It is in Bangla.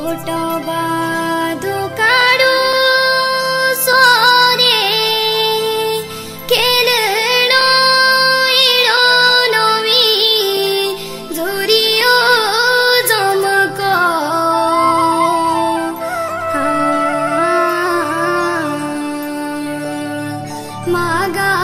ছোট বাদু কারও সরে খেলল এলো নবী জুরিও জমক মাগা